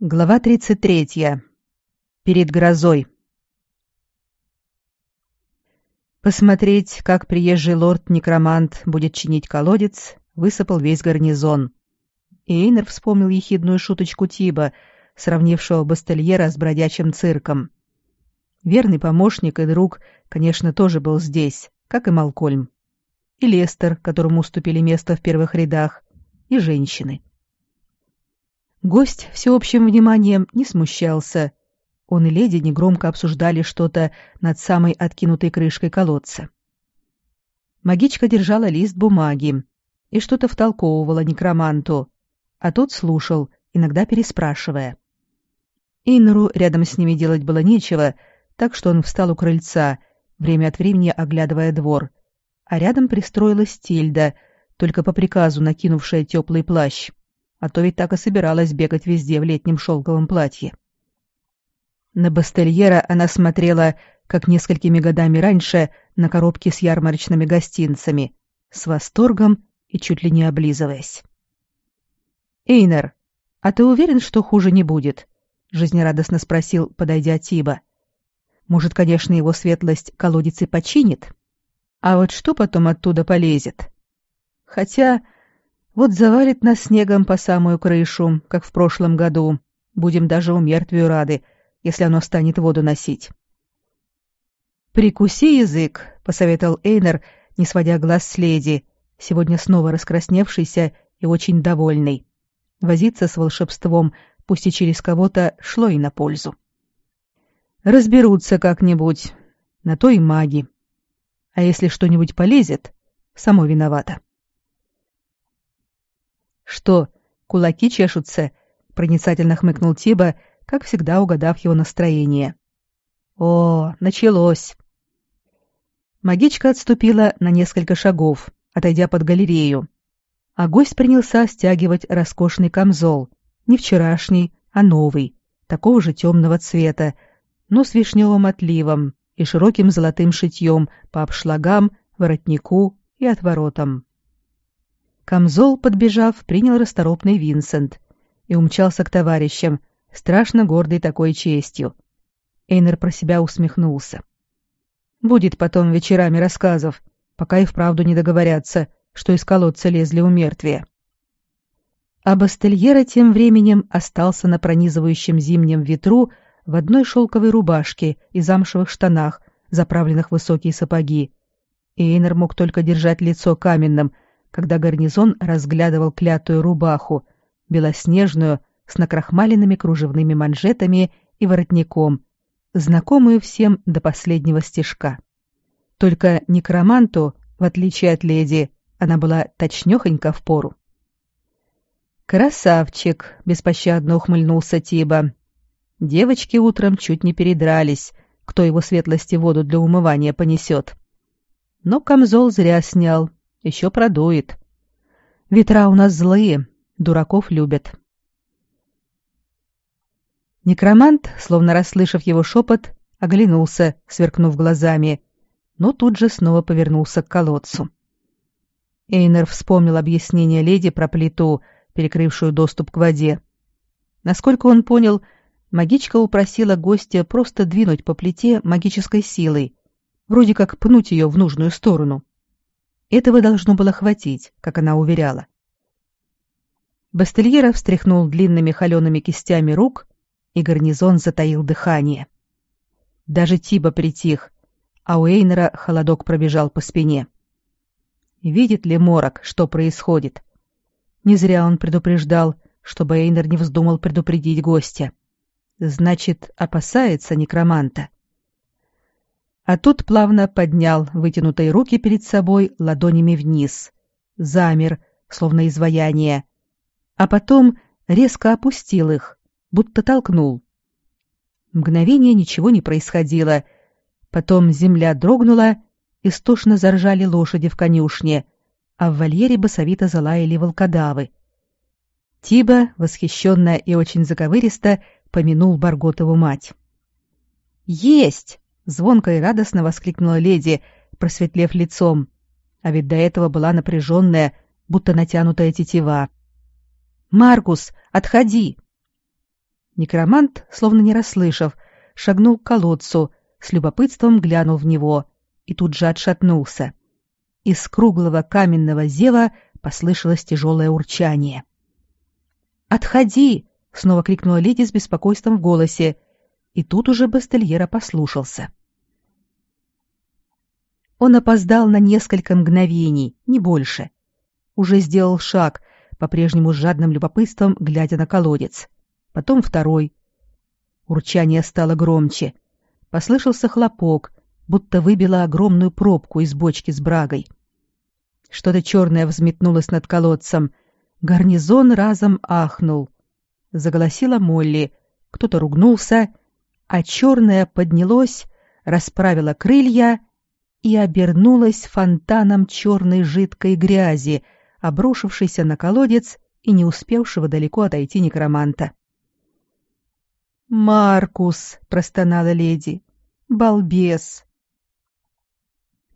Глава 33. Перед грозой. Посмотреть, как приезжий лорд-некромант будет чинить колодец, высыпал весь гарнизон. И Эйнер вспомнил ехидную шуточку Тиба, сравнившего Бастельера с бродячим цирком. Верный помощник и друг, конечно, тоже был здесь, как и Малкольм. И Лестер, которому уступили место в первых рядах, и женщины. — Гость всеобщим вниманием не смущался. Он и леди негромко обсуждали что-то над самой откинутой крышкой колодца. Магичка держала лист бумаги и что-то втолковывала некроманту, а тот слушал, иногда переспрашивая. Иннеру рядом с ними делать было нечего, так что он встал у крыльца, время от времени оглядывая двор, а рядом пристроилась Тильда, только по приказу накинувшая теплый плащ а то ведь так и собиралась бегать везде в летнем шелковом платье. На Бастельера она смотрела, как несколькими годами раньше, на коробки с ярмарочными гостинцами, с восторгом и чуть ли не облизываясь. «Эйнер, а ты уверен, что хуже не будет?» — жизнерадостно спросил, подойдя Тиба. «Может, конечно, его светлость колодец и починит? А вот что потом оттуда полезет? Хотя вот завалит нас снегом по самую крышу, как в прошлом году. Будем даже у мертвию рады, если оно станет воду носить. «Прикуси язык», — посоветовал Эйнер, не сводя глаз с леди, сегодня снова раскрасневшийся и очень довольный. Возиться с волшебством, пусть и через кого-то, шло и на пользу. «Разберутся как-нибудь. На то и маги. А если что-нибудь полезет, само виновата». «Что, кулаки чешутся?» — проницательно хмыкнул Тиба, как всегда угадав его настроение. «О, началось!» Магичка отступила на несколько шагов, отойдя под галерею, а гость принялся стягивать роскошный камзол, не вчерашний, а новый, такого же темного цвета, но с вишневым отливом и широким золотым шитьем по обшлагам, воротнику и отворотам. Камзол, подбежав, принял расторопный Винсент и умчался к товарищам, страшно гордый такой честью. Эйнер про себя усмехнулся. Будет потом вечерами рассказов, пока и вправду не договорятся, что из колодца лезли у мертвия. А Бастельера тем временем остался на пронизывающем зимнем ветру в одной шелковой рубашке и замшевых штанах, заправленных в высокие сапоги. Эйнер мог только держать лицо каменным, когда гарнизон разглядывал клятую рубаху, белоснежную, с накрахмаленными кружевными манжетами и воротником, знакомую всем до последнего стежка. Только некроманту, в отличие от леди, она была точнёхонько в пору. «Красавчик!» — беспощадно ухмыльнулся Тиба. Девочки утром чуть не передрались, кто его светлости воду для умывания понесет. Но камзол зря снял, еще продует. Ветра у нас злые, дураков любят. Некромант, словно расслышав его шепот, оглянулся, сверкнув глазами, но тут же снова повернулся к колодцу. Эйнер вспомнил объяснение леди про плиту, перекрывшую доступ к воде. Насколько он понял, магичка упросила гостя просто двинуть по плите магической силой, вроде как пнуть ее в нужную сторону. Этого должно было хватить, как она уверяла. Бастельера встряхнул длинными холеными кистями рук, и гарнизон затаил дыхание. Даже Тиба притих, а у Эйнера холодок пробежал по спине. Видит ли Морок, что происходит? Не зря он предупреждал, чтобы Эйнер не вздумал предупредить гостя. Значит, опасается некроманта а тут плавно поднял вытянутые руки перед собой ладонями вниз, замер, словно изваяние, а потом резко опустил их, будто толкнул. Мгновение ничего не происходило, потом земля дрогнула, истошно заржали лошади в конюшне, а в вольере басовито залаяли волкодавы. Тиба, восхищенная и очень заковыристо, помянул Барготову мать. «Есть!» Звонко и радостно воскликнула леди, просветлев лицом. А ведь до этого была напряженная, будто натянутая тетива. «Маркус, отходи!» Некромант, словно не расслышав, шагнул к колодцу, с любопытством глянул в него и тут же отшатнулся. Из круглого каменного зева послышалось тяжелое урчание. «Отходи!» — снова крикнула леди с беспокойством в голосе, и тут уже Бастельера послушался. Он опоздал на несколько мгновений, не больше. Уже сделал шаг, по-прежнему с жадным любопытством, глядя на колодец. Потом второй. Урчание стало громче. Послышался хлопок, будто выбило огромную пробку из бочки с брагой. Что-то черное взметнулось над колодцем. Гарнизон разом ахнул. Заголосила Молли. Кто-то ругнулся, а черное поднялось, расправило крылья и обернулось фонтаном черной жидкой грязи, обрушившейся на колодец и не успевшего далеко отойти некроманта. «Маркус!» — простонала леди. «Балбес!»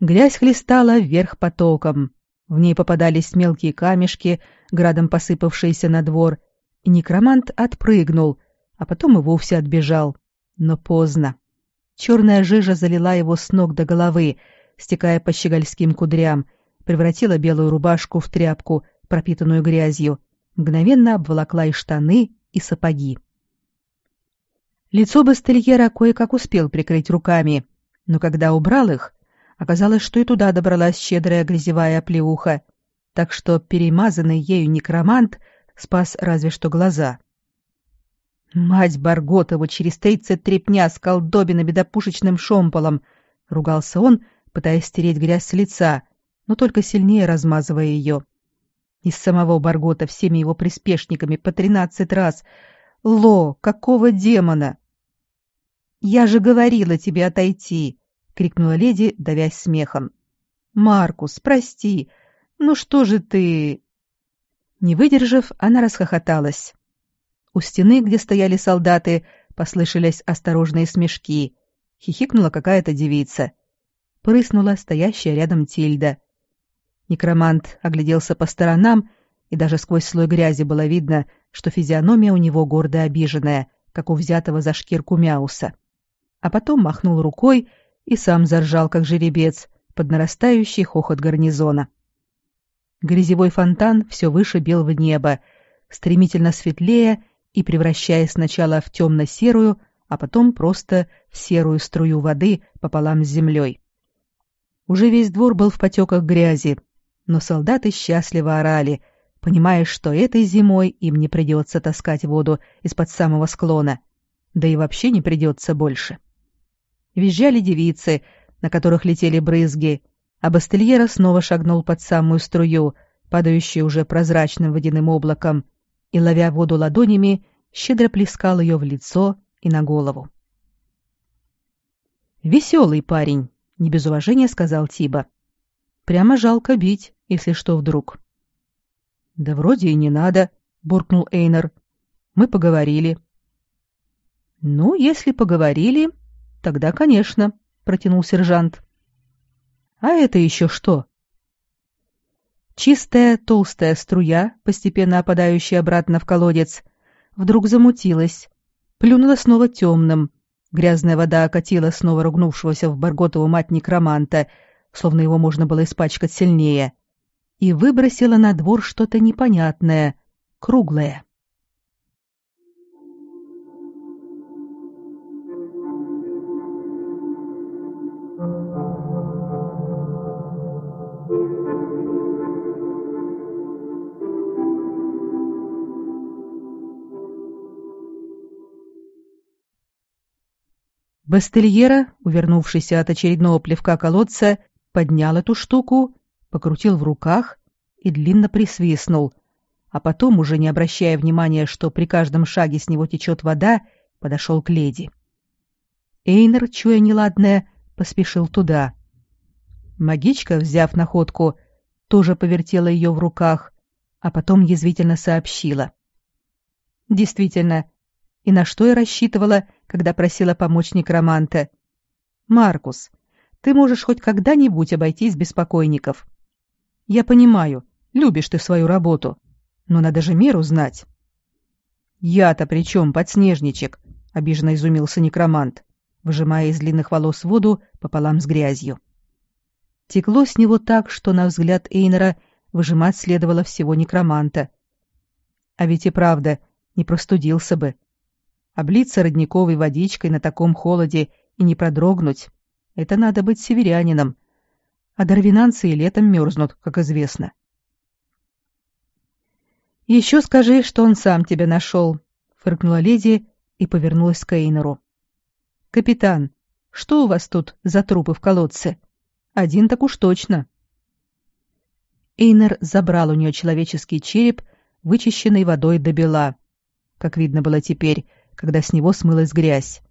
Грязь хлестала вверх потоком. В ней попадались мелкие камешки, градом посыпавшиеся на двор, и некромант отпрыгнул, а потом и вовсе отбежал. Но поздно. Черная жижа залила его с ног до головы, стекая по щегольским кудрям, превратила белую рубашку в тряпку, пропитанную грязью, мгновенно обволокла и штаны, и сапоги. Лицо Бастельера кое-как успел прикрыть руками, но когда убрал их, оказалось, что и туда добралась щедрая грязевая оплеуха, так что перемазанный ею некромант спас разве что глаза. «Мать Барготову через тридцать трепня с колдобино бедопушечным шомполом!» — ругался он, пытаясь стереть грязь с лица, но только сильнее размазывая ее. Из самого Баргота всеми его приспешниками по тринадцать раз. «Ло, какого демона?» «Я же говорила тебе отойти!» — крикнула леди, давясь смехом. «Маркус, прости! Ну что же ты...» Не выдержав, она расхохоталась. У стены, где стояли солдаты, послышались осторожные смешки. Хихикнула какая-то девица. Прыснула стоящая рядом Тильда. Некромант огляделся по сторонам, и даже сквозь слой грязи было видно, что физиономия у него гордо обиженная, как у взятого за шкирку мяуса. А потом махнул рукой и сам заржал, как жеребец, под нарастающий хохот гарнизона. Грязевой фонтан все выше бел в небо, стремительно светлее и превращаясь сначала в темно-серую, а потом просто в серую струю воды пополам с землей. Уже весь двор был в потеках грязи, но солдаты счастливо орали, понимая, что этой зимой им не придется таскать воду из-под самого склона, да и вообще не придется больше. Визжали девицы, на которых летели брызги, а Бастельера снова шагнул под самую струю, падающую уже прозрачным водяным облаком, и, ловя воду ладонями, щедро плескал ее в лицо и на голову. «Веселый парень», — не без уважения сказал Тиба. «Прямо жалко бить, если что вдруг». «Да вроде и не надо», — буркнул Эйнер. «Мы поговорили». «Ну, если поговорили, тогда, конечно», — протянул сержант. «А это еще что?» Чистая толстая струя, постепенно опадающая обратно в колодец, вдруг замутилась, плюнула снова темным. Грязная вода окатила снова ругнувшегося в Барготову мать некроманта, словно его можно было испачкать сильнее, и выбросила на двор что-то непонятное, круглое. Бастельера, увернувшийся от очередного плевка колодца, поднял эту штуку, покрутил в руках и длинно присвистнул, а потом, уже не обращая внимания, что при каждом шаге с него течет вода, подошел к леди. Эйнер, чуя неладное, поспешил туда. Магичка, взяв находку, тоже повертела ее в руках, а потом язвительно сообщила. Действительно, и на что я рассчитывала, когда просила помочь некроманта. «Маркус, ты можешь хоть когда-нибудь обойтись без покойников. Я понимаю, любишь ты свою работу, но надо же меру знать». «Я-то при чем, подснежничек?» — обиженно изумился некромант, выжимая из длинных волос воду пополам с грязью. Текло с него так, что, на взгляд Эйнера, выжимать следовало всего некроманта. А ведь и правда, не простудился бы. Облиться родниковой водичкой на таком холоде и не продрогнуть — это надо быть северянином. А дарвинанцы и летом мерзнут, как известно. «Еще скажи, что он сам тебя нашел», — фыркнула леди и повернулась к Эйнеру. «Капитан, что у вас тут за трупы в колодце? Один так уж точно». Эйнер забрал у нее человеческий череп, вычищенный водой до бела. Как видно было теперь, когда с него смылась грязь.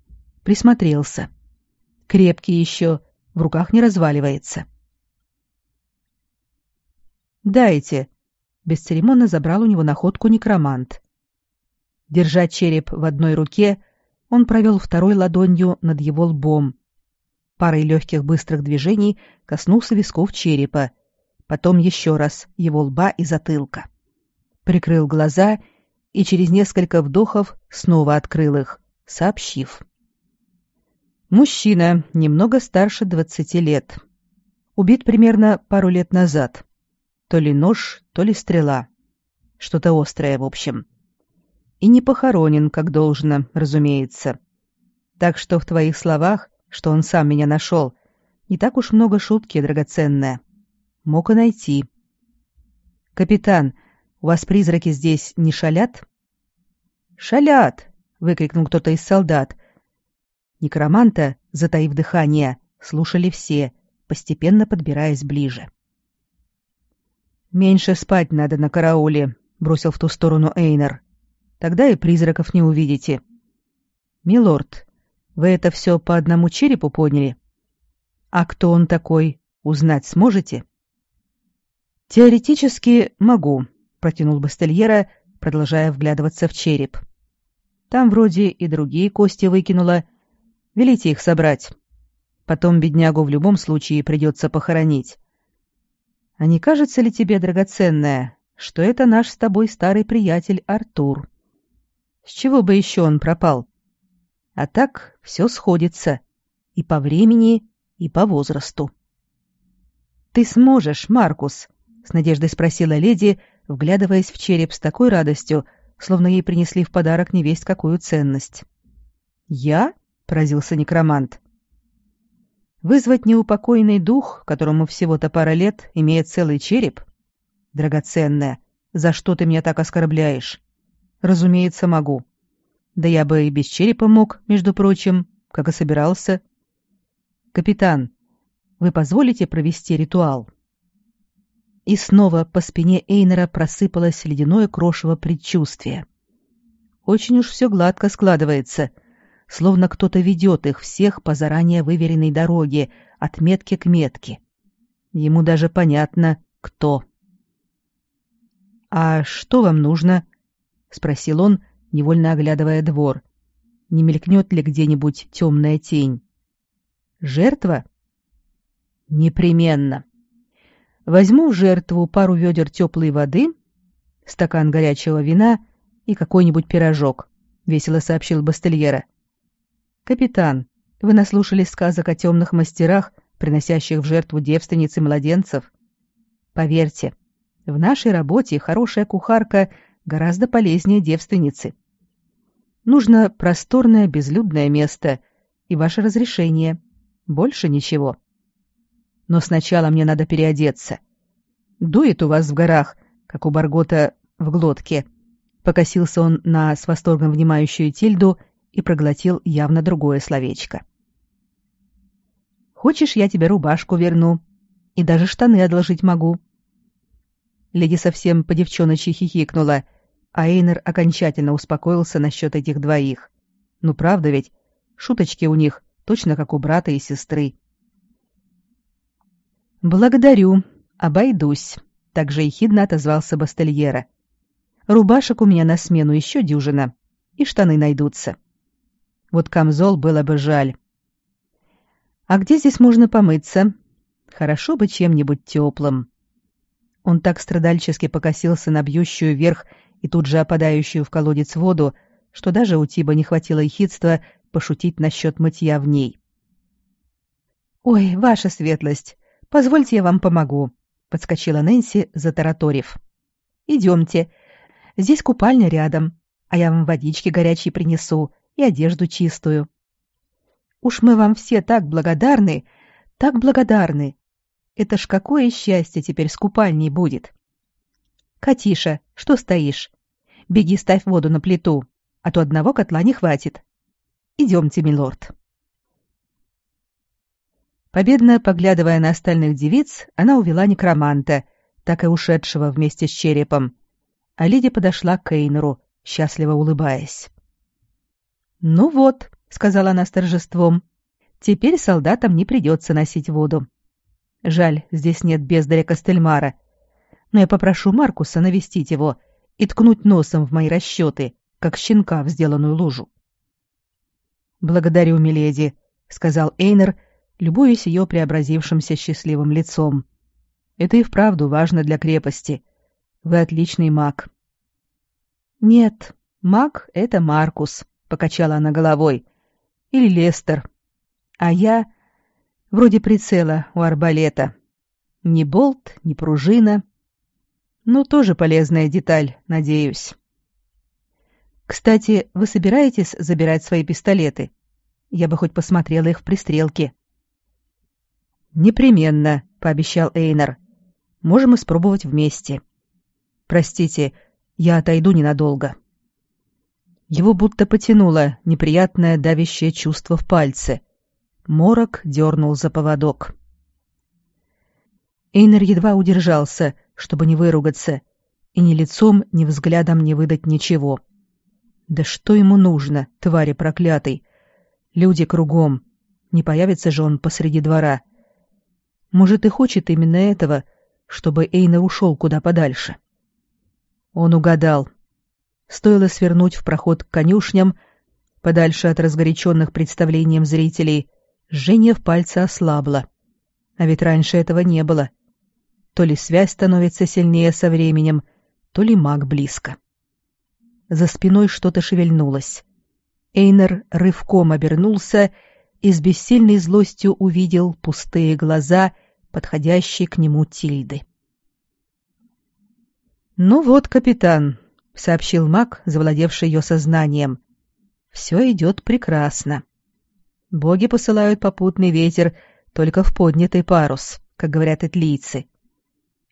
Присмотрелся. Крепкий еще, в руках не разваливается. «Дайте», бесцеремонно забрал у него находку некромант. Держа череп в одной руке, он провел второй ладонью над его лбом. Парой легких быстрых движений коснулся висков черепа, потом еще раз его лба и затылка. Прикрыл глаза и через несколько вдохов снова открыл их, сообщив. Мужчина, немного старше двадцати лет. Убит примерно пару лет назад. То ли нож, то ли стрела. Что-то острое, в общем. И не похоронен, как должно, разумеется. Так что в твоих словах, что он сам меня нашел, не так уж много шутки, драгоценная. Мог и найти. Капитан, у вас призраки здесь не шалят? Шалят! выкрикнул кто-то из солдат. Некроманта, затаив дыхание, слушали все, постепенно подбираясь ближе. «Меньше спать надо на карауле», — бросил в ту сторону Эйнер. «Тогда и призраков не увидите». «Милорд, вы это все по одному черепу поняли? А кто он такой, узнать сможете?» «Теоретически могу», — протянул Бастельера, продолжая вглядываться в череп. «Там вроде и другие кости выкинула. Велите их собрать. Потом беднягу в любом случае придется похоронить. А не кажется ли тебе, драгоценная, что это наш с тобой старый приятель Артур? С чего бы еще он пропал? А так все сходится. И по времени, и по возрасту. «Ты сможешь, Маркус?» — с надеждой спросила леди, вглядываясь в череп с такой радостью, словно ей принесли в подарок невесть какую ценность. «Я?» — поразился некромант. Вызвать неупокоенный дух, которому всего-то пара лет, имеет целый череп? Драгоценная, за что ты меня так оскорбляешь? Разумеется, могу. Да я бы и без черепа мог, между прочим, как и собирался. Капитан, вы позволите провести ритуал? И снова по спине Эйнера просыпалось ледяное крошево предчувствие. Очень уж все гладко складывается — словно кто-то ведет их всех по заранее выверенной дороге, от метки к метке. Ему даже понятно, кто. «А что вам нужно?» — спросил он, невольно оглядывая двор. «Не мелькнет ли где-нибудь темная тень?» «Жертва?» «Непременно. Возьму в жертву пару ведер теплой воды, стакан горячего вина и какой-нибудь пирожок», — весело сообщил Бастельера. — «Капитан, вы наслушались сказок о темных мастерах, приносящих в жертву девственниц и младенцев? Поверьте, в нашей работе хорошая кухарка гораздо полезнее девственницы. Нужно просторное безлюдное место и ваше разрешение. Больше ничего. Но сначала мне надо переодеться. Дует у вас в горах, как у Баргота в глотке. Покосился он на с восторгом внимающую Тильду и проглотил явно другое словечко. «Хочешь, я тебе рубашку верну? И даже штаны одолжить могу». Леди совсем по девчоночи хихикнула, а Эйнер окончательно успокоился насчет этих двоих. Ну правда ведь, шуточки у них точно как у брата и сестры. «Благодарю, обойдусь», — также ехидно отозвался Бастельера. «Рубашек у меня на смену еще дюжина, и штаны найдутся». Вот камзол было бы жаль. А где здесь можно помыться? Хорошо бы чем-нибудь теплым. Он так страдальчески покосился на бьющую вверх и тут же опадающую в колодец воду, что даже у Тиба не хватило ехидства пошутить насчет мытья в ней. «Ой, ваша светлость, позвольте я вам помогу», — подскочила Нэнси, затараторив. «Идемте. Здесь купальня рядом, а я вам водички горячей принесу и одежду чистую. Уж мы вам все так благодарны, так благодарны. Это ж какое счастье теперь с купальней будет. Катиша, что стоишь? Беги, ставь воду на плиту, а то одного котла не хватит. Идемте, милорд. Победно поглядывая на остальных девиц, она увела некроманта, так и ушедшего вместе с черепом. А Лиди подошла к Эйнеру, счастливо улыбаясь. «Ну вот», — сказала она с торжеством, — «теперь солдатам не придется носить воду. Жаль, здесь нет бездаря Костельмара. Но я попрошу Маркуса навестить его и ткнуть носом в мои расчеты, как щенка в сделанную лужу. «Благодарю, миледи», — сказал Эйнер, любуясь ее преобразившимся счастливым лицом. «Это и вправду важно для крепости. Вы отличный маг». «Нет, маг — это Маркус», — покачала она головой. «Или Лестер. А я Вроде прицела у арбалета. Ни болт, ни пружина. Ну, тоже полезная деталь, надеюсь. Кстати, вы собираетесь забирать свои пистолеты? Я бы хоть посмотрела их в пристрелке. Непременно, пообещал Эйнар. Можем испробовать вместе. Простите, я отойду ненадолго. Его будто потянуло неприятное давящее чувство в пальце, Морок дернул за поводок. Эйнер едва удержался, чтобы не выругаться, и ни лицом, ни взглядом не выдать ничего. Да что ему нужно, твари проклятой? Люди кругом. Не появится же он посреди двора. Может, и хочет именно этого, чтобы Эйнер ушел куда подальше. Он угадал. Стоило свернуть в проход к конюшням, подальше от разгоряченных представлением зрителей, Жжение в пальце ослабло. А ведь раньше этого не было. То ли связь становится сильнее со временем, то ли маг близко. За спиной что-то шевельнулось. Эйнер рывком обернулся и с бессильной злостью увидел пустые глаза, подходящие к нему Тильды. «Ну вот, капитан», — сообщил маг, завладевший ее сознанием. «Все идет прекрасно. Боги посылают попутный ветер только в поднятый парус, как говорят итлийцы.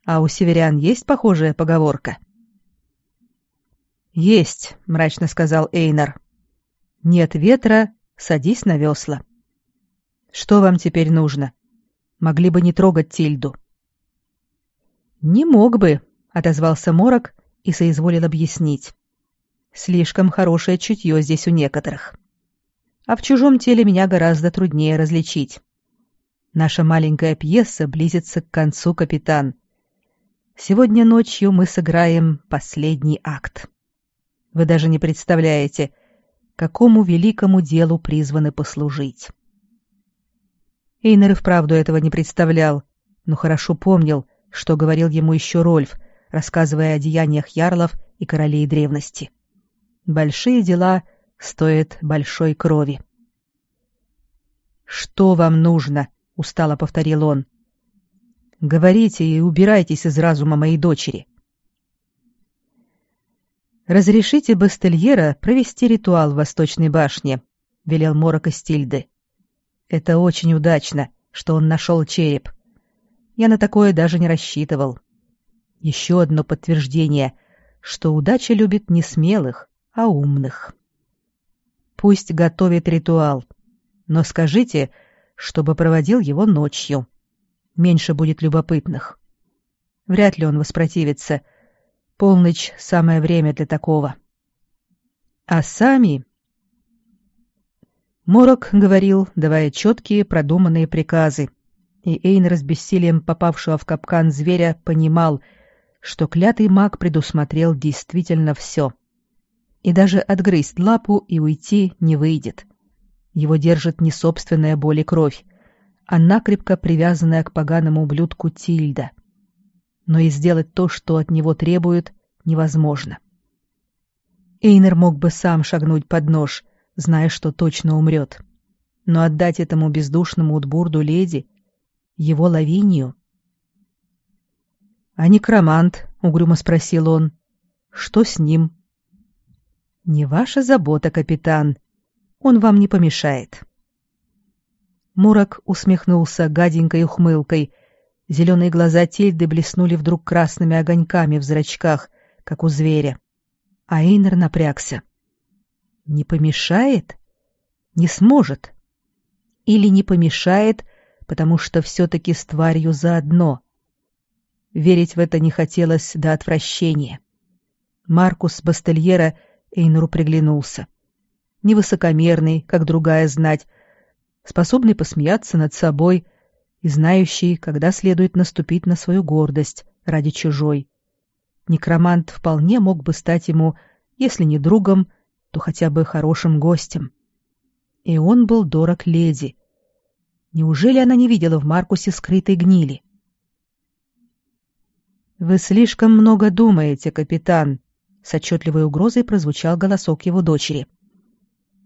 А у северян есть похожая поговорка? Есть, мрачно сказал Эйнар. Нет ветра, садись на весла. Что вам теперь нужно? Могли бы не трогать Тильду. Не мог бы, отозвался Морок и соизволил объяснить. Слишком хорошее чутье здесь у некоторых а в чужом теле меня гораздо труднее различить. Наша маленькая пьеса близится к концу, капитан. Сегодня ночью мы сыграем последний акт. Вы даже не представляете, какому великому делу призваны послужить. Эйнер и вправду этого не представлял, но хорошо помнил, что говорил ему еще Рольф, рассказывая о деяниях ярлов и королей древности. Большие дела — стоит большой крови. «Что вам нужно?» — устало повторил он. «Говорите и убирайтесь из разума моей дочери». «Разрешите Бастельера провести ритуал в Восточной башне», — велел Морока Стильды. «Это очень удачно, что он нашел череп. Я на такое даже не рассчитывал. Еще одно подтверждение, что удача любит не смелых, а умных». Пусть готовит ритуал. Но скажите, чтобы проводил его ночью. Меньше будет любопытных. Вряд ли он воспротивится. Полночь — самое время для такого. А сами... Морок говорил, давая четкие, продуманные приказы, и Эйн, с бессилием попавшего в капкан зверя, понимал, что клятый маг предусмотрел действительно все — и даже отгрызть лапу и уйти не выйдет. Его держит не собственная боль и кровь, а накрепко привязанная к поганому ублюдку Тильда. Но и сделать то, что от него требуют, невозможно. Эйнер мог бы сам шагнуть под нож, зная, что точно умрет. Но отдать этому бездушному утбурду леди, его лавинию... — А некромант? — угрюмо спросил он. — Что с ним? — Не ваша забота, капитан. Он вам не помешает. Мурак усмехнулся гаденькой ухмылкой. Зеленые глаза Тильды блеснули вдруг красными огоньками в зрачках, как у зверя. А Эйнер напрягся. Не помешает? Не сможет. Или не помешает, потому что все-таки с тварью заодно. Верить в это не хотелось до отвращения. Маркус Бастельера Эйнеру приглянулся. Невысокомерный, как другая знать, способный посмеяться над собой и знающий, когда следует наступить на свою гордость ради чужой некромант вполне мог бы стать ему, если не другом, то хотя бы хорошим гостем. И он был дорог леди. Неужели она не видела в Маркусе скрытой гнили? «Вы слишком много думаете, капитан», — с отчетливой угрозой прозвучал голосок его дочери.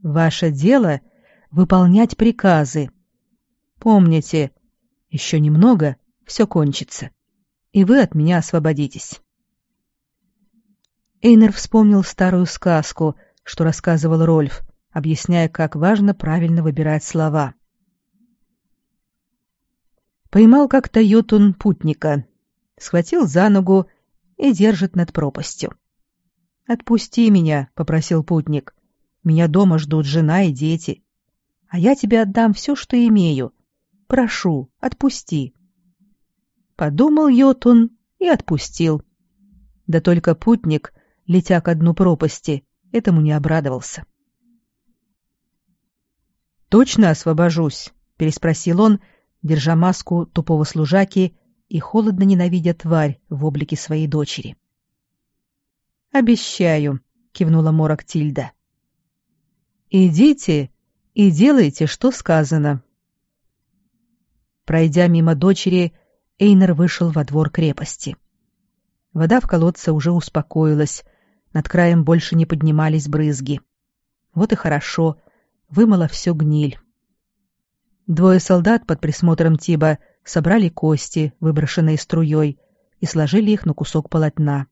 «Ваше дело — выполнять приказы. Помните, еще немного — все кончится, и вы от меня освободитесь». Эйнер вспомнил старую сказку, что рассказывал Рольф, объясняя, как важно правильно выбирать слова. Поймал как-то Ютун путника, схватил за ногу и держит над пропастью. «Отпусти меня», — попросил путник. «Меня дома ждут жена и дети. А я тебе отдам все, что имею. Прошу, отпусти». Подумал Йотун и отпустил. Да только путник летя ко дну пропасти, этому не обрадовался. «Точно освобожусь?» — переспросил он, держа маску тупого служаки и холодно ненавидя тварь в облике своей дочери. «Обещаю», — кивнула Морок Тильда. «Идите и делайте, что сказано». Пройдя мимо дочери, Эйнер вышел во двор крепости. Вода в колодце уже успокоилась, над краем больше не поднимались брызги. Вот и хорошо, вымыла все гниль. Двое солдат под присмотром Тиба собрали кости, выброшенные струей, и сложили их на кусок полотна.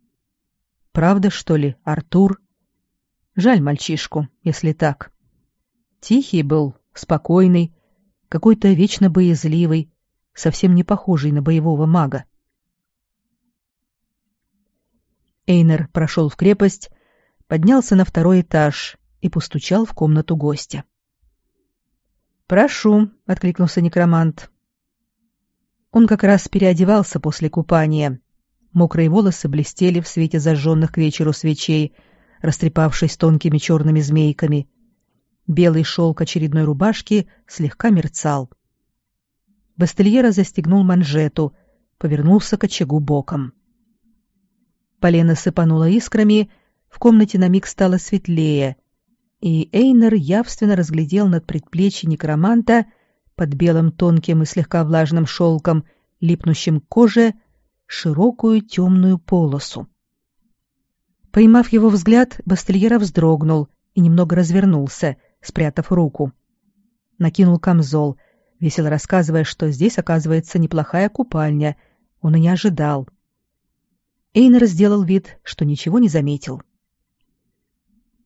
Правда, что ли, Артур? Жаль мальчишку, если так. Тихий был, спокойный, какой-то вечно боязливый, совсем не похожий на боевого мага. Эйнер прошел в крепость, поднялся на второй этаж и постучал в комнату гостя. «Прошу», — откликнулся некромант. Он как раз переодевался после купания. Мокрые волосы блестели в свете зажженных к вечеру свечей, растрепавшись тонкими черными змейками. Белый шелк очередной рубашки слегка мерцал. Бастельера застегнул манжету, повернулся к очагу боком. Полено сыпануло искрами, в комнате на миг стало светлее, и Эйнер явственно разглядел над предплечьем некроманта под белым тонким и слегка влажным шелком, липнущим к коже, широкую темную полосу. Поймав его взгляд, Бастельера вздрогнул и немного развернулся, спрятав руку. Накинул камзол, весело рассказывая, что здесь, оказывается, неплохая купальня. Он и не ожидал. Эйнер сделал вид, что ничего не заметил.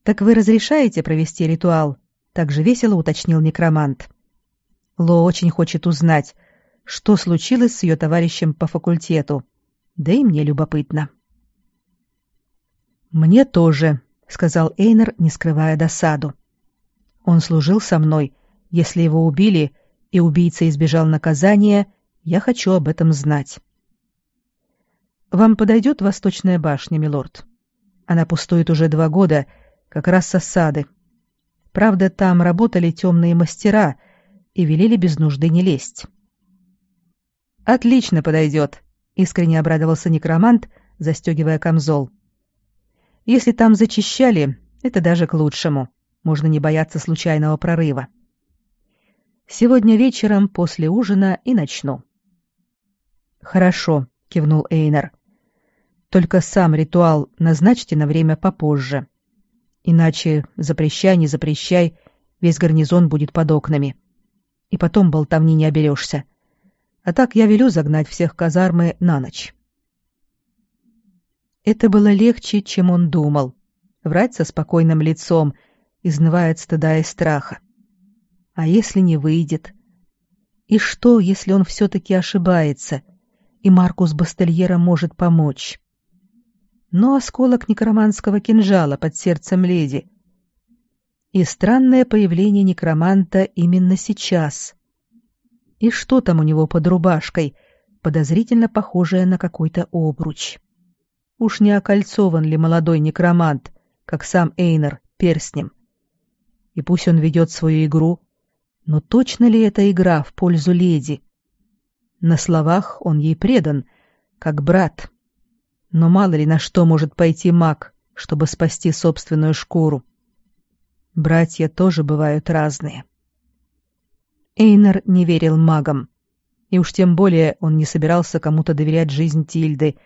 «Так вы разрешаете провести ритуал?» — также весело уточнил некромант. Ло очень хочет узнать, что случилось с ее товарищем по факультету. Да и мне любопытно. «Мне тоже», — сказал Эйнер, не скрывая досаду. «Он служил со мной. Если его убили, и убийца избежал наказания, я хочу об этом знать». Вам подойдет Восточная башня, милорд? Она пустует уже два года, как раз с осады. Правда, там работали темные мастера и велели без нужды не лезть. Отлично подойдет, искренне обрадовался некромант, застегивая камзол. Если там зачищали, это даже к лучшему. Можно не бояться случайного прорыва. Сегодня вечером после ужина и начну. Хорошо, кивнул Эйнер. Только сам ритуал назначьте на время попозже. Иначе запрещай, не запрещай, весь гарнизон будет под окнами. И потом болтовни не оберешься. А так я велю загнать всех казармы на ночь. Это было легче, чем он думал. Врать со спокойным лицом, изнывая от стыда и страха. А если не выйдет? И что, если он все-таки ошибается, и Маркус Бастельера может помочь? Но осколок некроманского кинжала под сердцем леди. И странное появление некроманта именно сейчас. И что там у него под рубашкой, подозрительно похожее на какой-то обруч? Уж не окольцован ли молодой некромант, как сам Эйнер, перстнем? И пусть он ведет свою игру, но точно ли это игра в пользу леди? На словах он ей предан, как брат. Но мало ли на что может пойти маг, чтобы спасти собственную шкуру. Братья тоже бывают разные. Эйнер не верил магам, и уж тем более он не собирался кому-то доверять жизнь Тильды,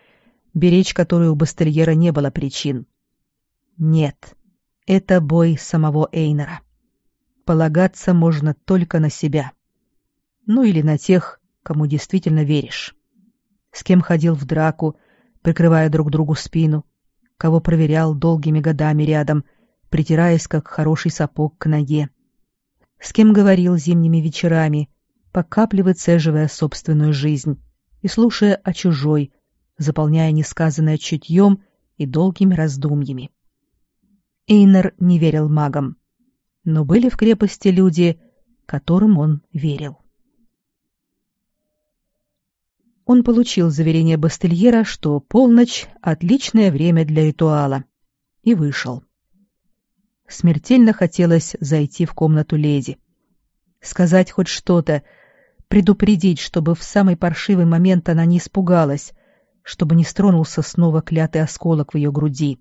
беречь которую у Бастельера не было причин. Нет, это бой самого Эйнера. Полагаться можно только на себя. Ну или на тех, кому действительно веришь. С кем ходил в драку, прикрывая друг другу спину, кого проверял долгими годами рядом, притираясь, как хороший сапог к ноге. С кем говорил зимними вечерами, по капле собственную жизнь и слушая о чужой, заполняя несказанное чутьем и долгими раздумьями. Эйнер не верил магам, но были в крепости люди, которым он верил. Он получил заверение Бастельера, что полночь — отличное время для ритуала, и вышел. Смертельно хотелось зайти в комнату леди. Сказать хоть что-то, предупредить, чтобы в самый паршивый момент она не испугалась, чтобы не стронулся снова клятый осколок в ее груди.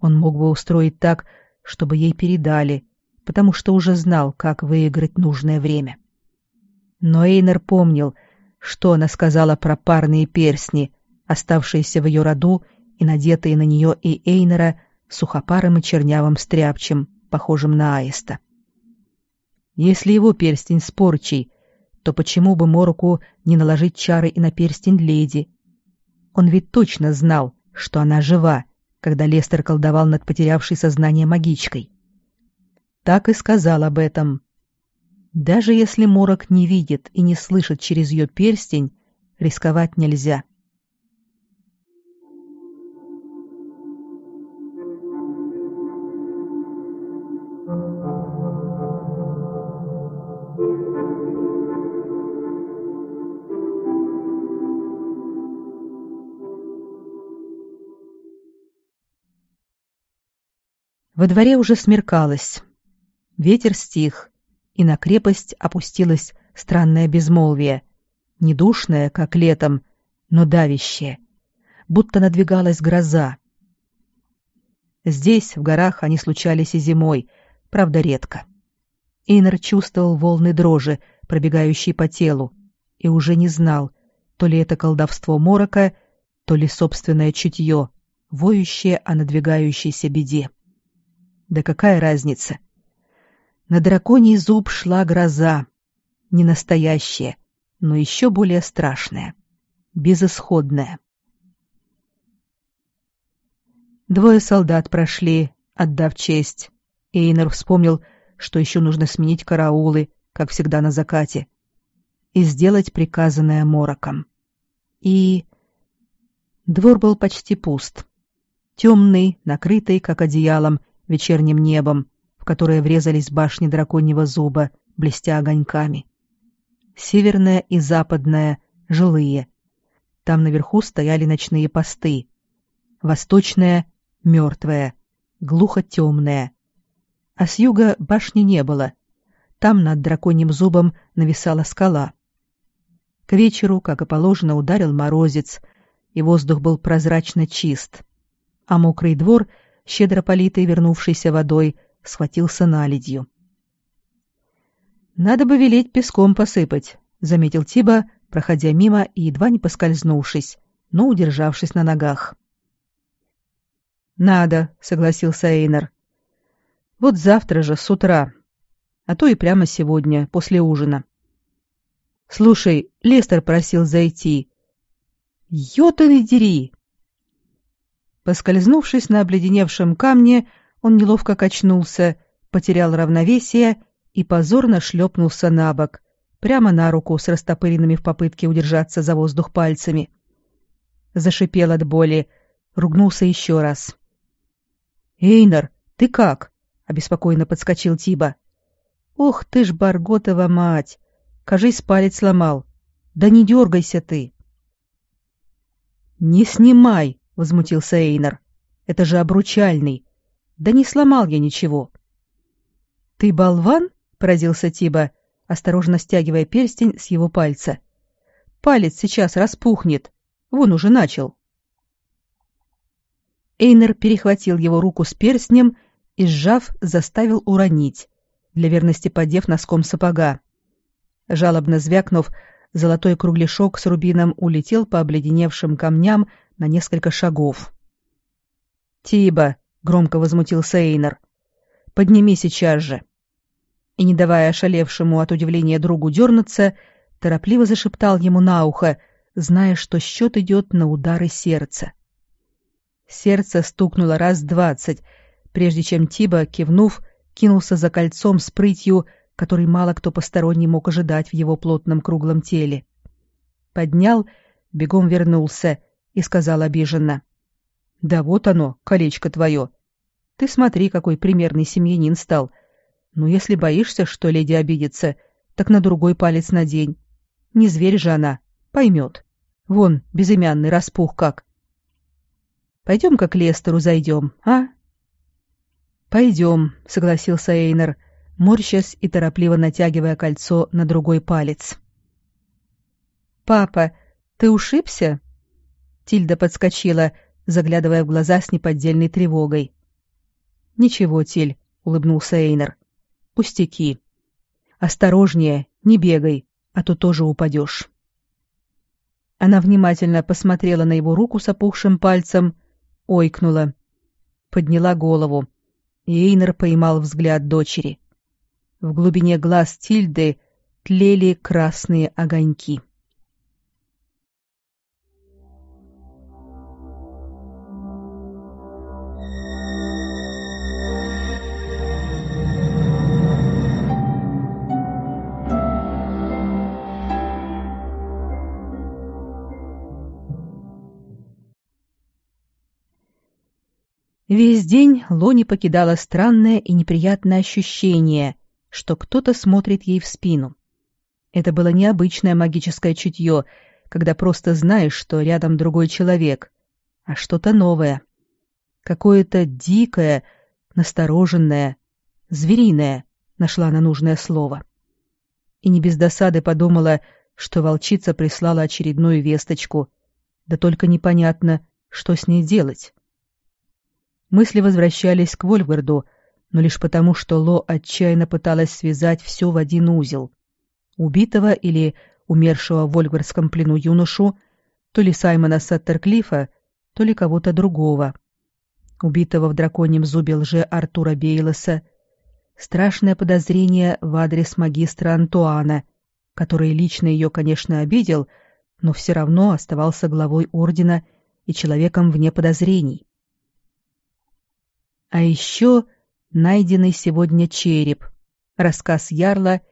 Он мог бы устроить так, чтобы ей передали, потому что уже знал, как выиграть нужное время. Но Эйнер помнил, что она сказала про парные перстни, оставшиеся в ее роду и надетые на нее и Эйнера сухопарым и чернявым стряпчем, похожим на аиста. Если его перстень с порчей, то почему бы Мороку не наложить чары и на перстень леди, он ведь точно знал, что она жива, когда Лестер колдовал над потерявшей сознание магичкой. Так и сказал об этом. Даже если Морок не видит и не слышит через ее перстень, рисковать нельзя. Во дворе уже смеркалось. Ветер стих, и на крепость опустилось странное безмолвие, недушное, как летом, но давящее, будто надвигалась гроза. Здесь, в горах, они случались и зимой, правда, редко. Эйнер чувствовал волны дрожи, пробегающие по телу, и уже не знал, то ли это колдовство морока, то ли собственное чутье, воющее о надвигающейся беде. Да какая разница? На драконий зуб шла гроза. Не настоящая, но еще более страшная. Безысходная. Двое солдат прошли, отдав честь. Эйнер вспомнил, что еще нужно сменить караулы, как всегда на закате, и сделать приказанное мороком. И... Двор был почти пуст. Темный, накрытый, как одеялом, вечерним небом, которое врезались башни драконьего зуба, блестя огоньками. Северная и западная — жилые. Там наверху стояли ночные посты. Восточная — мертвая, глухо темная. А с юга башни не было. Там над драконьим зубом нависала скала. К вечеру, как и положено, ударил морозец, и воздух был прозрачно чист. А мокрый двор — щедро политый вернувшейся водой, схватился наледью. «Надо бы велеть песком посыпать», — заметил Тиба, проходя мимо и едва не поскользнувшись, но удержавшись на ногах. «Надо», — согласился Эйнер. Вот завтра же, с утра. А то и прямо сегодня, после ужина. Слушай, Лестер просил зайти. Ётаны дери! Поскользнувшись на обледеневшем камне, он неловко качнулся, потерял равновесие и позорно шлепнулся на бок, прямо на руку с растопыренными в попытке удержаться за воздух пальцами. Зашипел от боли, ругнулся еще раз. «Эйнар, ты как?» — обеспокоенно подскочил Тиба. «Ох ты ж, Барготова мать! Кажись, палец сломал. Да не дергайся ты!» «Не снимай!» — возмутился Эйнар. «Это же обручальный. Да не сломал я ничего». «Ты болван?» — поразился Тиба, осторожно стягивая перстень с его пальца. «Палец сейчас распухнет. Вон уже начал». Эйнер перехватил его руку с перстнем и, сжав, заставил уронить, для верности подев носком сапога. Жалобно звякнув, золотой кругляшок с рубином улетел по обледеневшим камням на несколько шагов. «Тиба!» — громко возмутился Эйнер. «Подними сейчас же!» И, не давая ошалевшему от удивления другу дернуться, торопливо зашептал ему на ухо, зная, что счет идет на удары сердца. Сердце стукнуло раз двадцать, прежде чем Тиба, кивнув, кинулся за кольцом с прытью, который мало кто посторонний мог ожидать в его плотном круглом теле. Поднял, бегом вернулся и сказал обиженно. «Да вот оно, колечко твое. Ты смотри, какой примерный семьянин стал. Ну, если боишься, что леди обидится, так на другой палец надень. Не зверь же она, поймет. Вон, безымянный распух как. Пойдем-ка к Лестеру зайдем, а?» «Пойдем», — согласился Эйнер, морщась и торопливо натягивая кольцо на другой палец. «Папа, ты ушибся?» Тильда подскочила, заглядывая в глаза с неподдельной тревогой. «Ничего, Тиль», — улыбнулся Эйнер. «Пустяки. Осторожнее, не бегай, а то тоже упадешь». Она внимательно посмотрела на его руку с опухшим пальцем — ойкнула. Подняла голову. Эйнер поймал взгляд дочери. В глубине глаз Тильды тлели красные огоньки. Весь день Лони покидала странное и неприятное ощущение, что кто-то смотрит ей в спину. Это было необычное магическое чутье, когда просто знаешь, что рядом другой человек, а что-то новое. Какое-то дикое, настороженное, звериное, нашла на нужное слово. И не без досады подумала, что волчица прислала очередную весточку, да только непонятно, что с ней делать. Мысли возвращались к Вольфгарду, но лишь потому, что Ло отчаянно пыталась связать все в один узел. Убитого или умершего в вольфгардском плену юношу, то ли Саймона Саттерклифа, то ли кого-то другого. Убитого в драконьем зубе лже Артура Бейлоса, страшное подозрение в адрес магистра Антуана, который лично ее, конечно, обидел, но все равно оставался главой ордена и человеком вне подозрений. А еще найденный сегодня череп, рассказ Ярла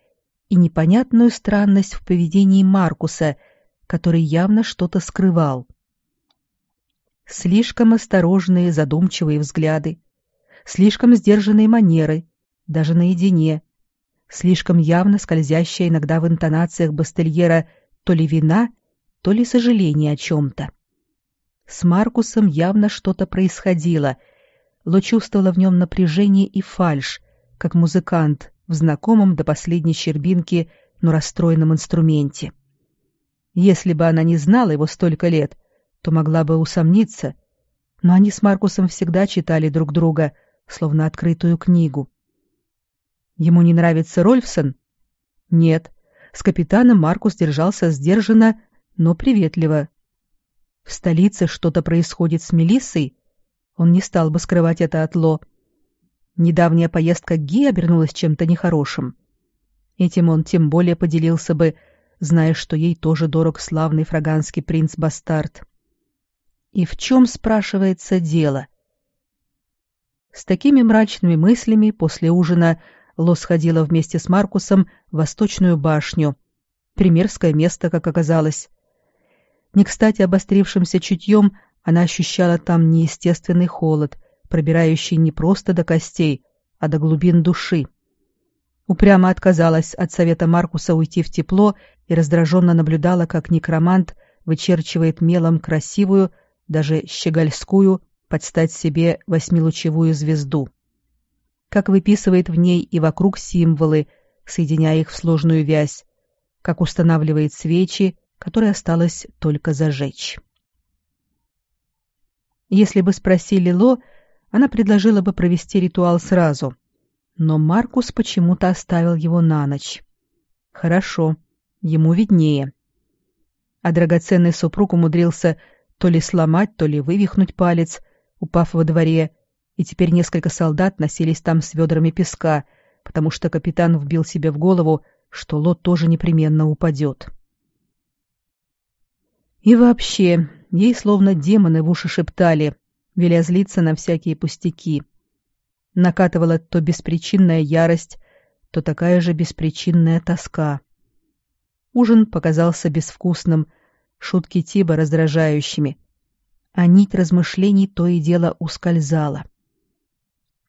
и непонятную странность в поведении Маркуса, который явно что-то скрывал. Слишком осторожные, задумчивые взгляды, слишком сдержанные манеры, даже наедине, слишком явно скользящая иногда в интонациях Бастельера то ли вина, то ли сожаление о чем-то. С Маркусом явно что-то происходило — Ло чувствовала в нем напряжение и фальшь, как музыкант в знакомом до последней щербинки, но расстроенном инструменте. Если бы она не знала его столько лет, то могла бы усомниться, но они с Маркусом всегда читали друг друга, словно открытую книгу. Ему не нравится Рольфсон? Нет. С капитаном Маркус держался сдержанно, но приветливо. В столице что-то происходит с Мелиссой, он не стал бы скрывать это от Ло. недавняя поездка к Ги обернулась чем-то нехорошим. Этим он тем более поделился бы, зная, что ей тоже дорог славный фраганский принц-бастард. И в чем, спрашивается, дело? С такими мрачными мыслями после ужина Ло сходила вместе с Маркусом в Восточную башню. Примерское место, как оказалось. Не кстати обострившимся чутьем она ощущала там неестественный холод, пробирающий не просто до костей, а до глубин души. Упрямо отказалась от совета Маркуса уйти в тепло и раздраженно наблюдала, как некромант вычерчивает мелом красивую, даже щегольскую, подстать себе восьмилучевую звезду. Как выписывает в ней и вокруг символы, соединяя их в сложную вязь, как устанавливает свечи, которые осталось только зажечь. Если бы спросили Ло, она предложила бы провести ритуал сразу, но Маркус почему-то оставил его на ночь. Хорошо, ему виднее. А драгоценный супруг умудрился то ли сломать, то ли вывихнуть палец, упав во дворе, и теперь несколько солдат носились там с ведрами песка, потому что капитан вбил себе в голову, что лот тоже непременно упадет. И вообще, ей словно демоны в уши шептали, веля злиться на всякие пустяки. Накатывала то беспричинная ярость, то такая же беспричинная тоска. Ужин показался безвкусным, шутки Тиба раздражающими, а нить размышлений то и дело ускользала.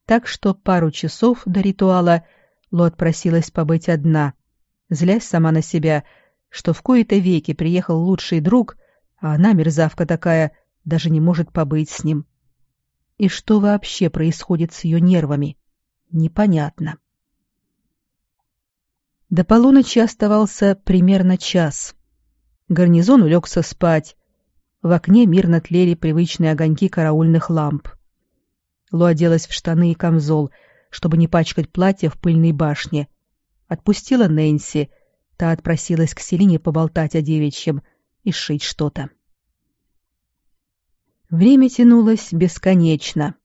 Так что пару часов до ритуала Лот просилась побыть одна, злясь сама на себя, что в кои-то веки приехал лучший друг, а она, мерзавка такая, даже не может побыть с ним. И что вообще происходит с ее нервами? Непонятно. До полуночи оставался примерно час. Гарнизон улегся спать, в окне мирно тлели привычные огоньки караульных ламп. Ло оделась в штаны и камзол, чтобы не пачкать платье в пыльной башне. Отпустила Нэнси, та отпросилась к Селине поболтать о девичьем и шить что-то. Время тянулось бесконечно.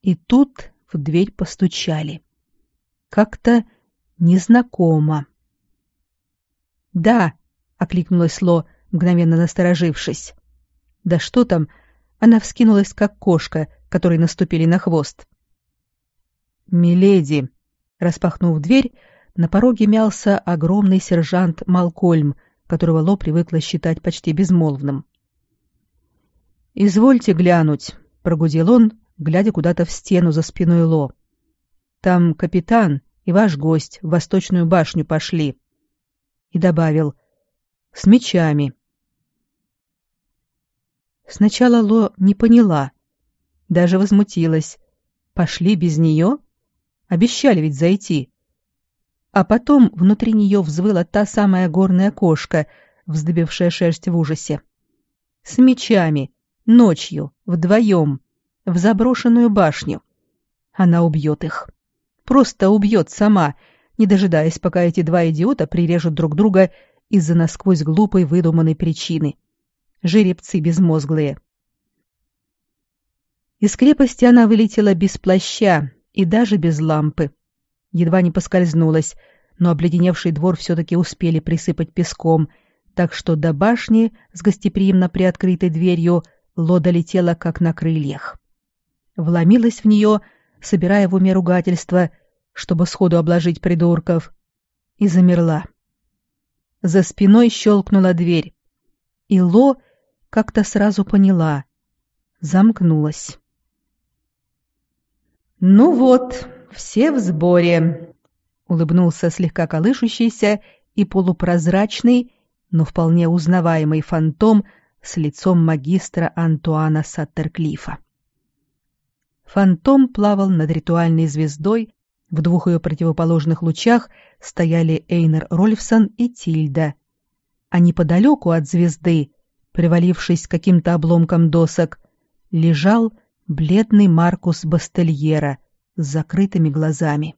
И тут в дверь постучали. Как-то незнакомо. «Да!» — окликнулась Ло, мгновенно насторожившись. Да что там, она вскинулась, как кошка, которой наступили на хвост. «Миледи!» Распахнув дверь, на пороге мялся огромный сержант Малкольм, которого Ло привыкла считать почти безмолвным. «Извольте глянуть», — прогудел он, глядя куда-то в стену за спиной Ло. «Там капитан и ваш гость в восточную башню пошли». И добавил «с мечами». Сначала Ло не поняла, даже возмутилась. Пошли без нее? Обещали ведь зайти. А потом внутри нее взвыла та самая горная кошка, вздыбившая шерсть в ужасе. С мечами, ночью, вдвоем, в заброшенную башню. Она убьет их. Просто убьет сама, не дожидаясь, пока эти два идиота прирежут друг друга из-за насквозь глупой выдуманной причины жеребцы безмозглые. Из крепости она вылетела без плаща и даже без лампы. Едва не поскользнулась, но обледеневший двор все-таки успели присыпать песком, так что до башни с гостеприимно приоткрытой дверью Лода летела как на крыльях. Вломилась в нее, собирая в уме ругательства, чтобы сходу обложить придурков, и замерла. За спиной щелкнула дверь, и Ло как-то сразу поняла. Замкнулась. «Ну вот, все в сборе», — улыбнулся слегка колышущийся и полупрозрачный, но вполне узнаваемый фантом с лицом магистра Антуана Саттерклифа. Фантом плавал над ритуальной звездой, в двух ее противоположных лучах стояли Эйнер Рольфсон и Тильда, а неподалеку от звезды привалившись к каким-то обломкам досок, лежал бледный Маркус Бастельера с закрытыми глазами.